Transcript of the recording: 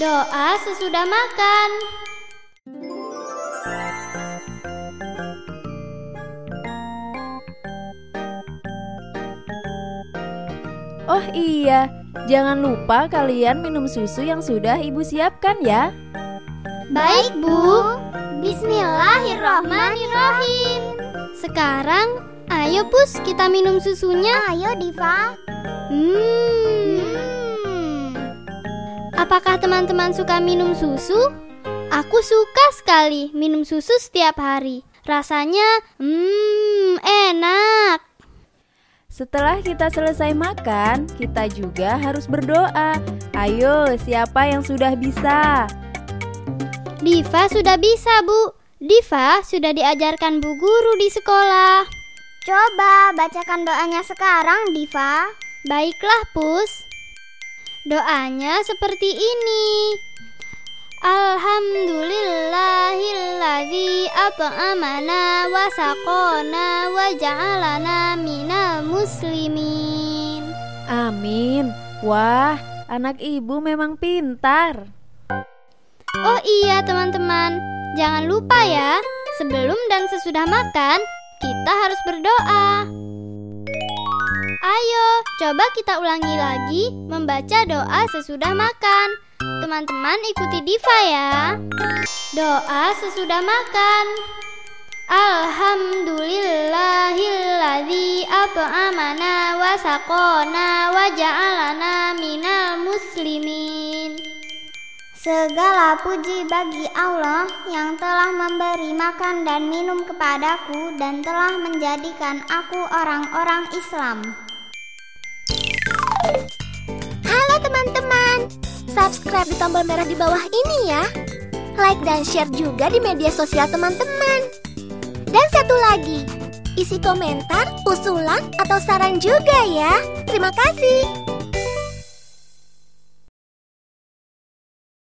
sesudah makan. Oh iya, jangan lupa kalian minum susu yang sudah ibu siapkan ya. Baik, Bu. Bismillahirrahmanirrahim. Sekarang, ayo Pus kita minum susunya. Ayo Diva. Hmm. Apakah teman-teman suka minum susu? Aku suka sekali minum susu setiap hari. Rasanya, hmm, enak. Setelah kita selesai makan, kita juga harus berdoa. Ayo, siapa yang sudah bisa? Diva sudah bisa, Bu. Diva sudah diajarkan Bu Guru di sekolah. Coba bacakan doanya sekarang, Diva. Baiklah, Pus. Doanya seperti ini. Alhamdulillahilladzi at'amana wa saqona wa ja'alana minal muslimin. Amin. Wah, anak ibu memang pintar. Oh iya, teman-teman. Jangan lupa ya, sebelum dan sesudah makan, kita harus berdoa. Ayo, coba kita ulangi lagi membaca doa sesudah makan. Teman-teman ikuti Diva ya. Doa sesudah makan. Alhamdulillahilladzi at'amana wa saqona wa ja'alana minal muslimin. Segala puji bagi Allah yang telah memberi makan dan minum kepadaku dan telah menjadikan aku orang-orang Islam. Halo teman-teman, subscribe di tombol merah di bawah ini ya. Like dan share juga di media sosial teman-teman. Dan satu lagi, isi komentar, usulan, atau saran juga ya. Terima kasih.